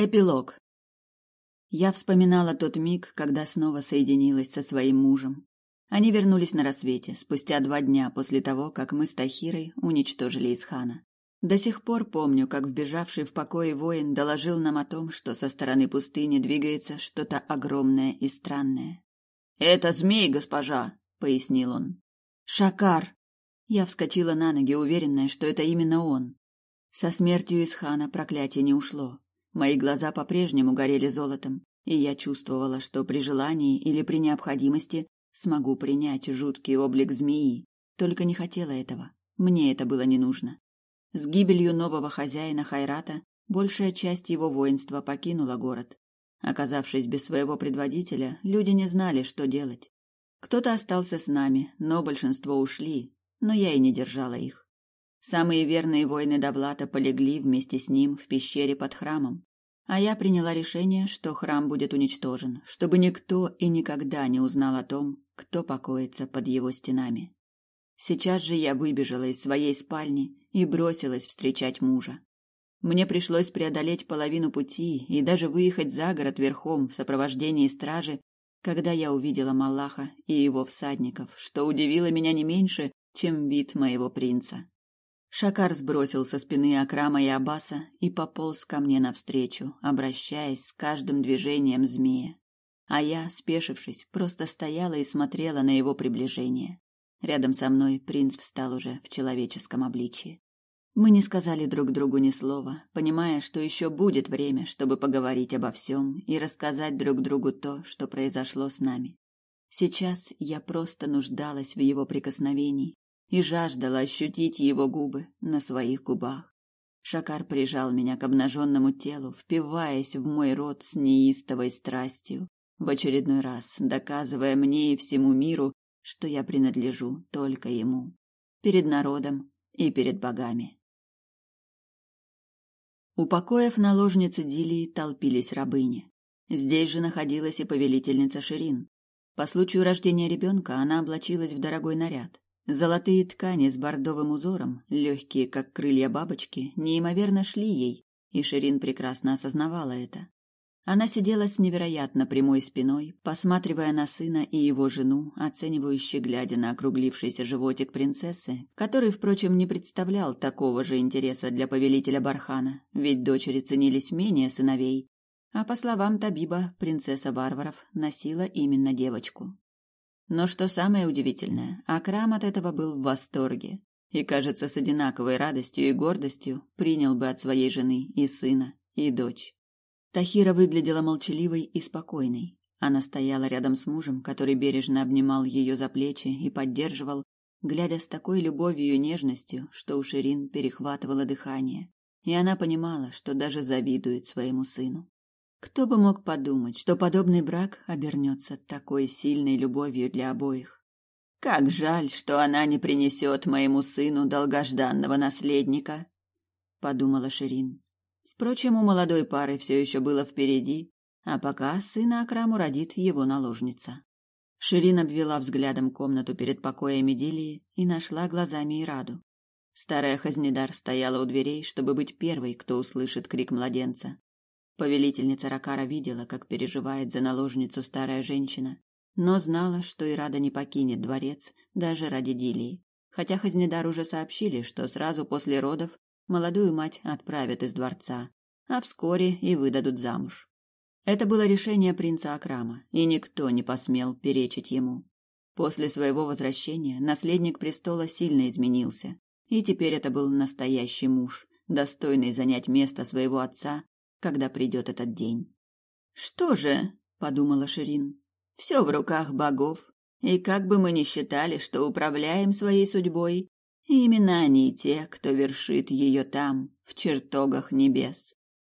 Эпилог. Я вспоминала тот миг, когда снова соединилась со своим мужем. Они вернулись на рассвете, спустя два дня после того, как мы с Тахирой уничтожили Исхана. До сих пор помню, как вбежавший в покое воин доложил нам о том, что со стороны пустыни двигается что-то огромное и странное. «Это змей, госпожа!» — пояснил он. «Шакар!» Я вскочила на ноги, уверенная, что это именно он. Со смертью Исхана проклятие не ушло. Мои глаза по-прежнему горели золотом, и я чувствовала, что при желании или при необходимости смогу принять жуткий облик змеи. Только не хотела этого. Мне это было не нужно. С гибелью нового хозяина Хайрата большая часть его воинства покинула город. Оказавшись без своего предводителя, люди не знали, что делать. Кто-то остался с нами, но большинство ушли, но я и не держала их. Самые верные воины Давлата полегли вместе с ним в пещере под храмом, а я приняла решение, что храм будет уничтожен, чтобы никто и никогда не узнал о том, кто покоится под его стенами. Сейчас же я выбежала из своей спальни и бросилась встречать мужа. Мне пришлось преодолеть половину пути и даже выехать за город верхом в сопровождении стражи, когда я увидела Малаха и его всадников, что удивило меня не меньше, чем вид моего принца. Шакар сбросил со спины Акрама и Абаса и пополз ко мне навстречу, обращаясь с каждым движением змея. А я, спешившись, просто стояла и смотрела на его приближение. Рядом со мной принц встал уже в человеческом обличии. Мы не сказали друг другу ни слова, понимая, что еще будет время, чтобы поговорить обо всем и рассказать друг другу то, что произошло с нами. Сейчас я просто нуждалась в его прикосновении, и жаждала ощутить его губы на своих губах. Шакар прижал меня к обнаженному телу, впиваясь в мой рот с неистовой страстью, в очередной раз доказывая мне и всему миру, что я принадлежу только ему, перед народом и перед богами. У покоев наложницы Дилии толпились рабыни. Здесь же находилась и повелительница Ширин. По случаю рождения ребенка она облачилась в дорогой наряд. Золотые ткани с бордовым узором, легкие, как крылья бабочки, неимоверно шли ей, и Ширин прекрасно осознавала это. Она сидела с невероятно прямой спиной, посматривая на сына и его жену, оценивающе глядя на округлившийся животик принцессы, который, впрочем, не представлял такого же интереса для повелителя Бархана, ведь дочери ценились менее сыновей, а по словам Табиба, принцесса варваров носила именно девочку. Но что самое удивительное, Акрам от этого был в восторге и, кажется, с одинаковой радостью и гордостью принял бы от своей жены и сына, и дочь. Тахира выглядела молчаливой и спокойной. Она стояла рядом с мужем, который бережно обнимал ее за плечи и поддерживал, глядя с такой любовью и нежностью, что у Ширин перехватывало дыхание, и она понимала, что даже завидует своему сыну. Кто бы мог подумать, что подобный брак обернется такой сильной любовью для обоих. Как жаль, что она не принесет моему сыну долгожданного наследника, подумала Ширин. Впрочем, у молодой пары все еще было впереди, а пока сына Акраму родит его наложница. Ширин обвела взглядом комнату перед покоями Дилии и нашла глазами Ираду. Старая Хазнедар стояла у дверей, чтобы быть первой, кто услышит крик младенца. Повелительница Ракара видела, как переживает за наложницу старая женщина, но знала, что Ирада не покинет дворец даже ради Дилии. Хотя Хазнедар уже сообщили, что сразу после родов молодую мать отправят из дворца, а вскоре и выдадут замуж. Это было решение принца Акрама, и никто не посмел перечить ему. После своего возвращения наследник престола сильно изменился, и теперь это был настоящий муж, достойный занять место своего отца когда придет этот день. Что же, подумала Ширин, все в руках богов, и как бы мы ни считали, что управляем своей судьбой, именно они те, кто вершит ее там, в чертогах небес.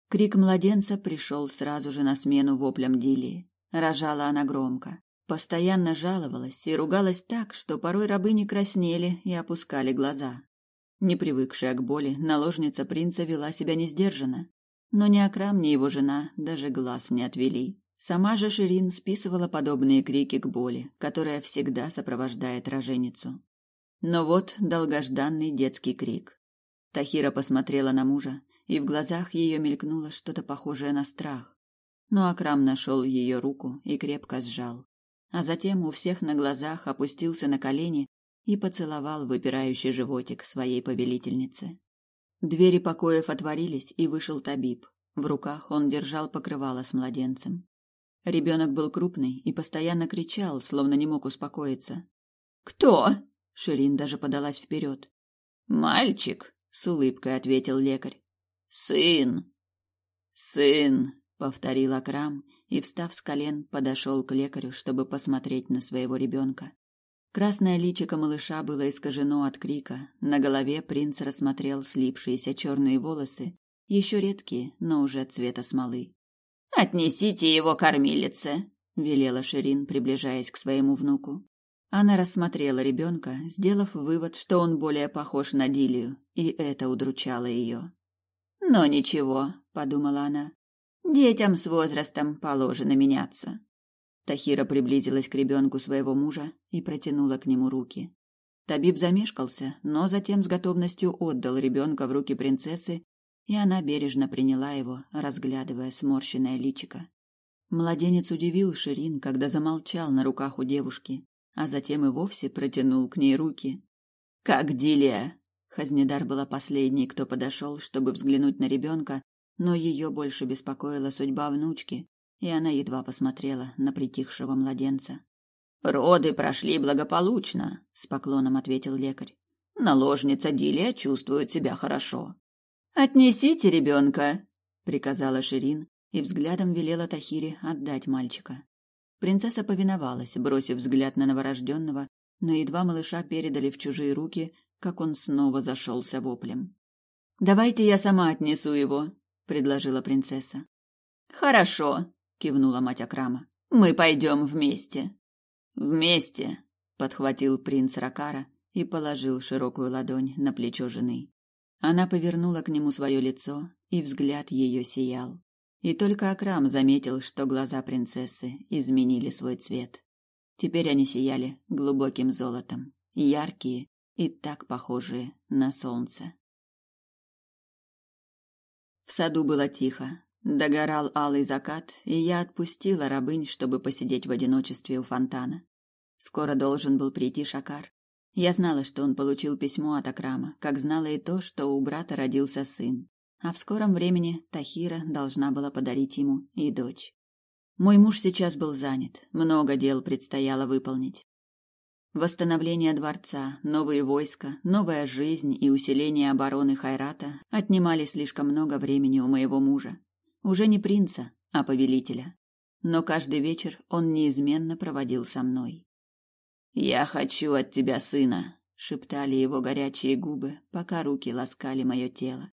Крик младенца пришел сразу же на смену воплям Дилии. Рожала она громко, постоянно жаловалась и ругалась так, что порой рабы не краснели и опускали глаза. Не привыкшая к боли, наложница принца вела себя несдержанно, но ни Акрам, ни его жена даже глаз не отвели. Сама же Ширин списывала подобные крики к боли, которая всегда сопровождает роженицу. Но вот долгожданный детский крик. Тахира посмотрела на мужа, и в глазах ее мелькнуло что-то похожее на страх. Но Акрам нашел ее руку и крепко сжал. А затем у всех на глазах опустился на колени и поцеловал выпирающий животик своей повелительницы. Двери покоев отворились, и вышел Табиб. В руках он держал покрывало с младенцем. Ребенок был крупный и постоянно кричал, словно не мог успокоиться. «Кто?» — Ширин даже подалась вперед. «Мальчик», — с улыбкой ответил лекарь. «Сын». «Сын», — повторил Акрам и, встав с колен, подошел к лекарю, чтобы посмотреть на своего ребенка. Красное личико малыша было искажено от крика. На голове принц рассмотрел слипшиеся черные волосы, еще редкие, но уже цвета смолы. «Отнесите его кормилице», — велела Ширин, приближаясь к своему внуку. Она рассмотрела ребенка, сделав вывод, что он более похож на Дилию, и это удручало ее. «Но ничего», — подумала она, — «детям с возрастом положено меняться». Тахира приблизилась к ребенку своего мужа и протянула к нему руки. Табиб замешкался, но затем с готовностью отдал ребенка в руки принцессы, и она бережно приняла его, разглядывая сморщенное личико. Младенец удивил Ширин, когда замолчал на руках у девушки, а затем и вовсе протянул к ней руки. «Как Дилия!» Хазнедар была последней, кто подошел, чтобы взглянуть на ребенка, но ее больше беспокоила судьба внучки, и она едва посмотрела на притихшего младенца. Роды прошли благополучно, с поклоном ответил лекарь. Наложница Дилия чувствует себя хорошо. Отнесите ребенка, приказала Ширин и взглядом велела Тахире отдать мальчика. Принцесса повиновалась, бросив взгляд на новорожденного, но едва малыша передали в чужие руки, как он снова зашелся воплем. Давайте я сама отнесу его, предложила принцесса. Хорошо, кивнула мать Акрама. Мы пойдем вместе. Вместе, подхватил принц Ракара и положил широкую ладонь на плечо жены. Она повернула к нему свое лицо, и взгляд ее сиял. И только Акрам заметил, что глаза принцессы изменили свой цвет. Теперь они сияли глубоким золотом, яркие и так похожие на солнце. В саду было тихо, Догорал алый закат, и я отпустила рабынь, чтобы посидеть в одиночестве у фонтана. Скоро должен был прийти Шакар. Я знала, что он получил письмо от Акрама, как знала и то, что у брата родился сын. А в скором времени Тахира должна была подарить ему и дочь. Мой муж сейчас был занят, много дел предстояло выполнить. Восстановление дворца, новые войска, новая жизнь и усиление обороны Хайрата отнимали слишком много времени у моего мужа уже не принца, а повелителя. Но каждый вечер он неизменно проводил со мной. «Я хочу от тебя сына», — шептали его горячие губы, пока руки ласкали мое тело.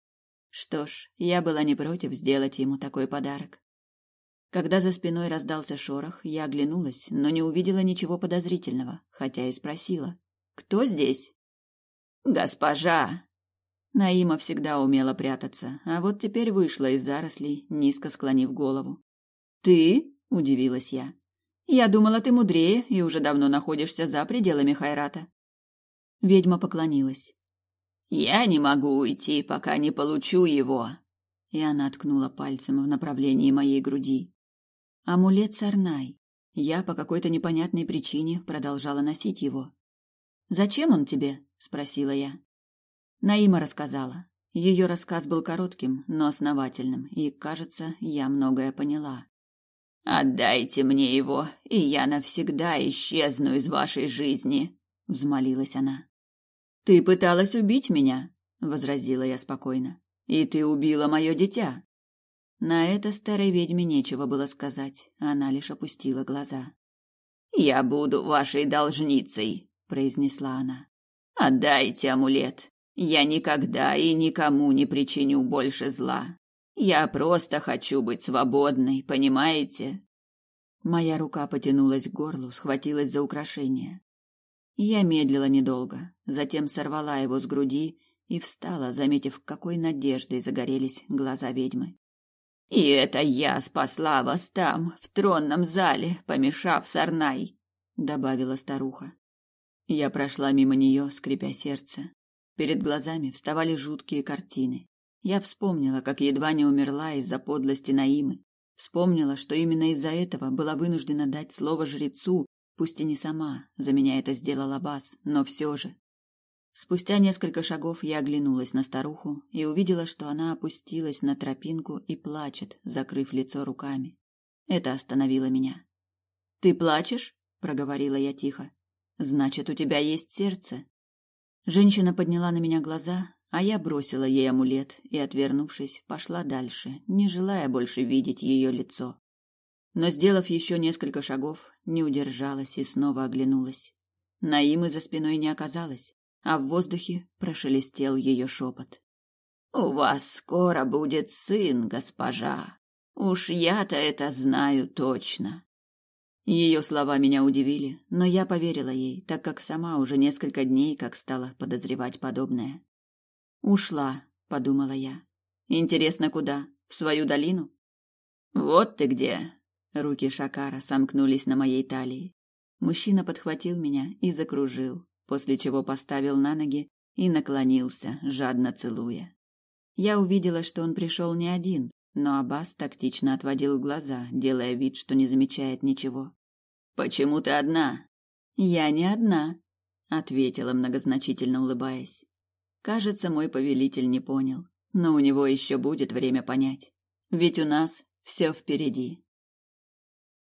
Что ж, я была не против сделать ему такой подарок. Когда за спиной раздался шорох, я оглянулась, но не увидела ничего подозрительного, хотя и спросила. «Кто здесь?» «Госпожа!» Наима всегда умела прятаться, а вот теперь вышла из зарослей, низко склонив голову. «Ты?» – удивилась я. «Я думала, ты мудрее и уже давно находишься за пределами Хайрата». Ведьма поклонилась. «Я не могу уйти, пока не получу его!» И она ткнула пальцем в направлении моей груди. «Амулет Сарнай. Я по какой-то непонятной причине продолжала носить его. «Зачем он тебе?» – спросила я. Наима рассказала. Ее рассказ был коротким, но основательным, и, кажется, я многое поняла. «Отдайте мне его, и я навсегда исчезну из вашей жизни», — взмолилась она. «Ты пыталась убить меня», — возразила я спокойно. «И ты убила мое дитя». На это старой ведьме нечего было сказать, она лишь опустила глаза. «Я буду вашей должницей», — произнесла она. «Отдайте амулет, я никогда и никому не причиню больше зла. Я просто хочу быть свободной, понимаете? Моя рука потянулась к горлу, схватилась за украшение. Я медлила недолго, затем сорвала его с груди и встала, заметив, какой надеждой загорелись глаза ведьмы. И это я спасла вас там, в тронном зале, помешав Сарнай, добавила старуха. Я прошла мимо нее, скрипя сердце. Перед глазами вставали жуткие картины. Я вспомнила, как едва не умерла из-за подлости Наимы. Вспомнила, что именно из-за этого была вынуждена дать слово жрецу, пусть и не сама, за меня это сделал Аббас, но все же. Спустя несколько шагов я оглянулась на старуху и увидела, что она опустилась на тропинку и плачет, закрыв лицо руками. Это остановило меня. «Ты плачешь?» — проговорила я тихо. «Значит, у тебя есть сердце». Женщина подняла на меня глаза, а я бросила ей амулет и, отвернувшись, пошла дальше, не желая больше видеть ее лицо. Но, сделав еще несколько шагов, не удержалась и снова оглянулась. Наимы за спиной не оказалось а в воздухе прошелестел ее шепот. «У вас скоро будет сын, госпожа. Уж я-то это знаю точно». Ее слова меня удивили, но я поверила ей, так как сама уже несколько дней как стала подозревать подобное. «Ушла», — подумала я. «Интересно, куда? В свою долину?» «Вот ты где!» Руки Шакара сомкнулись на моей талии. Мужчина подхватил меня и закружил, после чего поставил на ноги и наклонился, жадно целуя. Я увидела, что он пришел не один, но Аббас тактично отводил глаза, делая вид, что не замечает ничего. «Почему ты одна?» «Я не одна», — ответила, многозначительно улыбаясь. Кажется, мой повелитель не понял, но у него еще будет время понять. Ведь у нас все впереди.